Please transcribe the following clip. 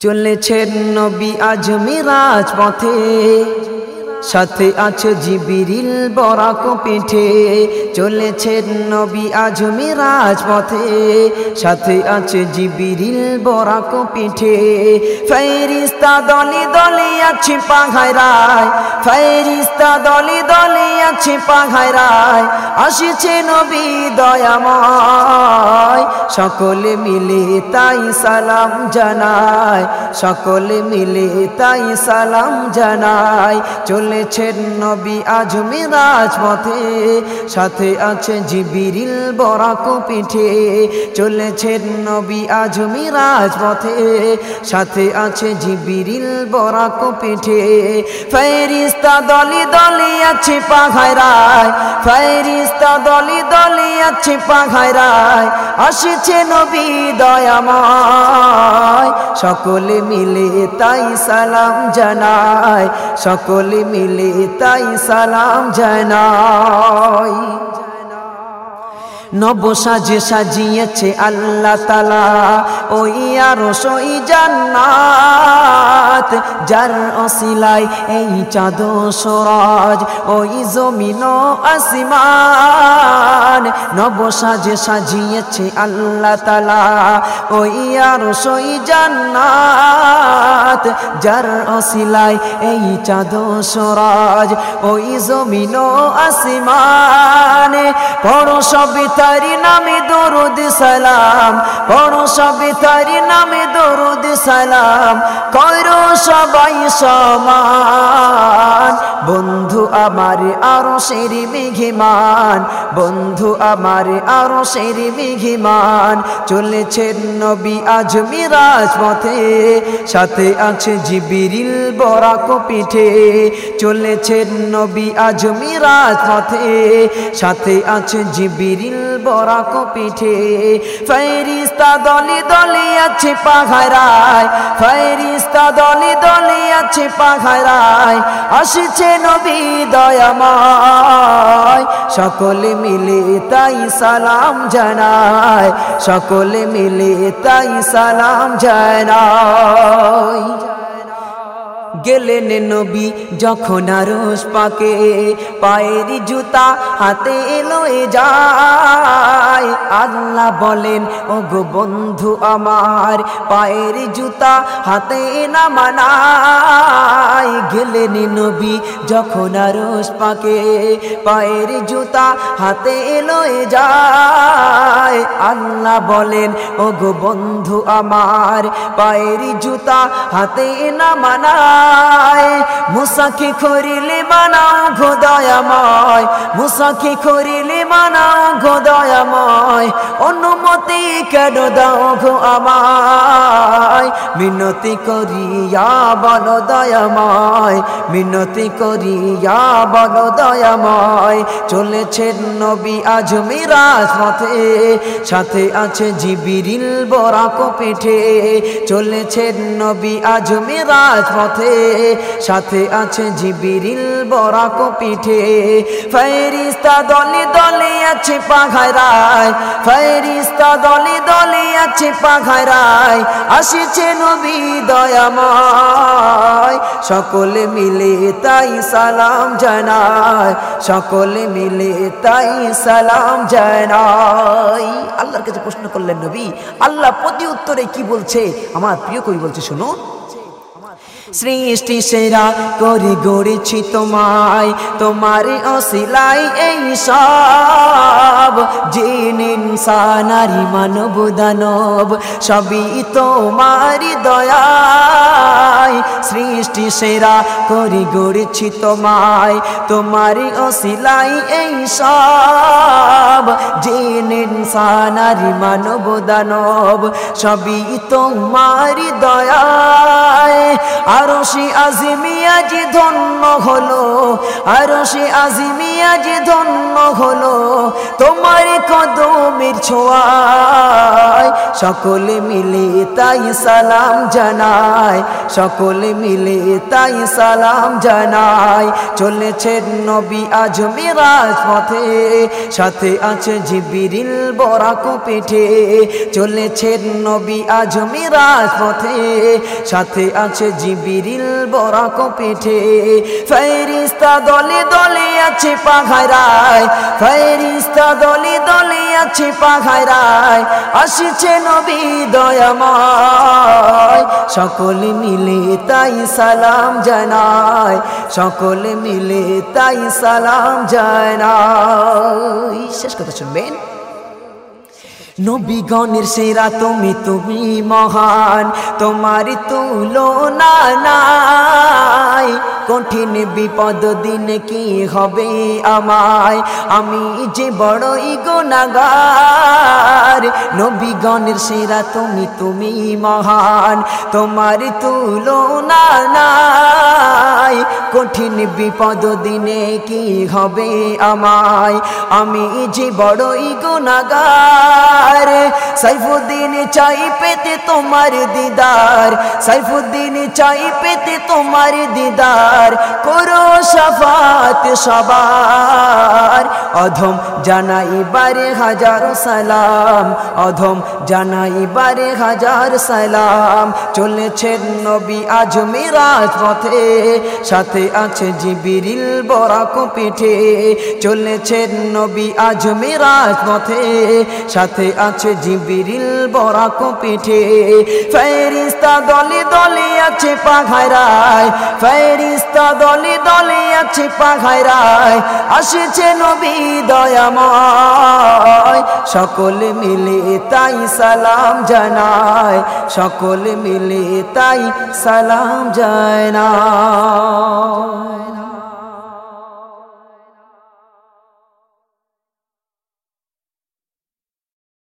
চলেছেন নবী আজ মিরাজ পথে। সাথে আছে জিবিরিল বরাক পিঠে। চলেছেন নবী আজ মিরাজ পথে। সাথে আছে জিবিরিল বরাক পিঠে। ফেরিস্তা দলি দলি আছে পাঘায় রায় ফেরিস্তা দলি দলি আছে পাঘায় রায় আসিছে নবী দয়াময়। সকলে মিলে তাই সালাম জানায় সকলে মিলে তাই সালাম জানায় চলেছেন নবী আজ মিরাজ পথে, সাথে আছে জিবিরিল বরাক পিঠে। চলেছেন নবী আজ মিরাজ পথে, সাথে আছে জিবিরিল বরাক পিঠে। ফেরিস্তা দলি দলি আছে পাঘায় রায় ফেরিস্তা দলি দলি আছে পাঘায় রায় আসছে নবী দয়াময়। সকলে মিলে তাই সালাম জানায় সকলে মিলে তাই সালাম জানায় নব সাজে সাজিয়েছে আল্লাহ তালা ওই আর সই জান্নাত, যার অসিলাই এই চাঁদ সরাজ, ওই জমিন আসিমান নব সাজে সাজিয়েছে আল্লাহ তালা ওই আর সই জান্নাত যার অসিলাই এই চাঁদ সরাজ, ওই জমিন আসিমান। পড়ো সবই তারি নামে দরুদ সালাম, পড়ো সবে তারি নামে দরুদ সালাম, করো সবাই সমান। বন্ধু আমার আরও সেরি মেঘিমান বন্ধু আমার আরও সেরি মেঘিমান চলেছেন নবী আজ মিরাজ পথে, সাথে আছে জিবিরিল বরাক পিঠে। চলেছেন নবী আজমিরাজ পথে। সাথে আছে জিবিরিল বরাক পিঠে। ফেরিস্তা দলি দলি আছে পাঘারায় ফেরিস্তা দলি দলি আছে পাঘারায় আসছে নবী দয়াময়। সকলে মিলে তাই সালাম জানায়, সকলে মিলে তাই সালাম জানায়। গেলেন নবী যখন আরস পাকে, পায়ের জুতা হাতে লয়ে যায়। আল্লাহ বলেন ও গো বন্ধু আমার, পায়ের জুতা হাতে না মানায়। গেলেন নবী যখন আরস পাকে, পায়ের জুতা হাতে লয়ে যায়। আল্লাহ বলেন ও গো বন্ধু আমার, পায়ের জুতা হাতে না মানায়। মুসাকি করিলে মানাও ঘোদয়াময় মুসাকি করিলে মানাও ঘোদয়াময় অনুমতি কেন দাও গো আমায়? মিনতি করিয়া বল দয়াময়, মিনতি করিয়া বল দয়াময়, চলেছেন নবী আজ পথে, সাথে আছে জিবিরিল বরাক পিঠে চলেছেন নবী আজ পথে, সাথে আছে জিবিরিল বরাক পিঠে ফেরিস্তা দলে দলে আছে পাঘারায় ফেরিস্তা দলে দলে আছে পাঘারায় আসিছে নবী দয়াময়। সকলে মিলে তাই সালাম জানায়, সকলে মিলে তাই সালাম জানাই আল্লাহর কাছে প্রশ্ন করলেন নবী, আল্লাহ প্রতি উত্তরে কি বলছে? আমার প্রিয় কবি বলছে, শুনো সৃষ্টি সেরা করে গড়েছি তোমায়, তোমার অশিলাই এই সব। জিন ইনসানারি মানব, দানব, সবই তোমারি দয়ায়। সৃষ্টি সেরা করে গড়েছি তোমায়, তোমার অশিলাই এই সব। জিন ইনসানারি মানব, দানব, সবই তোমারি দয়ায়। আরও সে আজিমিয়া যে ধন্য হলো আরও সে আজিমিয়া যে ধন্য হলো, তোমার কদমের ছোঁয়ায় সকলে মিলে তাই সালাম জানায়, সকলে মিলে তাই সালাম জানায়। চলেছে নবী আজ মিরাজ পথে, সাথে আছে জিবিরিল বরাক পিঠে। চলেছে নবী আজ মিরাজ পথে, সাথে আছে জিবিরিল বরাক পিঠে। ফেরিস্তা দলে দলে আছে পাঘারায় ফেরিস্তা দলে দলে আছে পাঘারায় আসছে নবী দয়াময়। সকলে মিলে তাই সালাম জানায়। সকলে মিলে তাই সালাম জানায়। শেষ কথা শুনবেন। নবীগণের সেরা তুমি তুমি মহান। তোমার তুলনা নাই। কঠিন বিপদ দিন কি হবে আমায়? আমি যে বড়ই গোনাগার নবীগণের সেরা তুমি তুমি মহান। তোমার তুলনা নাই। কঠিন বিপদ দিনে কি হবে আমায়? আমি যে বড়ই دیدار سیف الدین چائی پہ تے تمہار دیدار سیف الدین چائی پہ تے تمہار دیدار کرو সাফাত সবার। অধম জানাই বারে হাজার সালাম। অধম জানাই বারে হাজার সালাম। চলেছে নবী আজ মিরাজ পথে। সাথে আছে জিবিরিল বরাক পিঠে। চলেছে নবী আজ মিরাজ পথে। সাথে আছে জিবিরিল বরাক পিঠে। ফেরিস্তা দলে দলে আছে পাঘারায় ফেরিস্তা দলে দলে আছে পাঘারায় আসেছে নবী দয়াময়। সকল মিলে তাই সালাম জানায় সকল মিলে তাই সালাম জানায়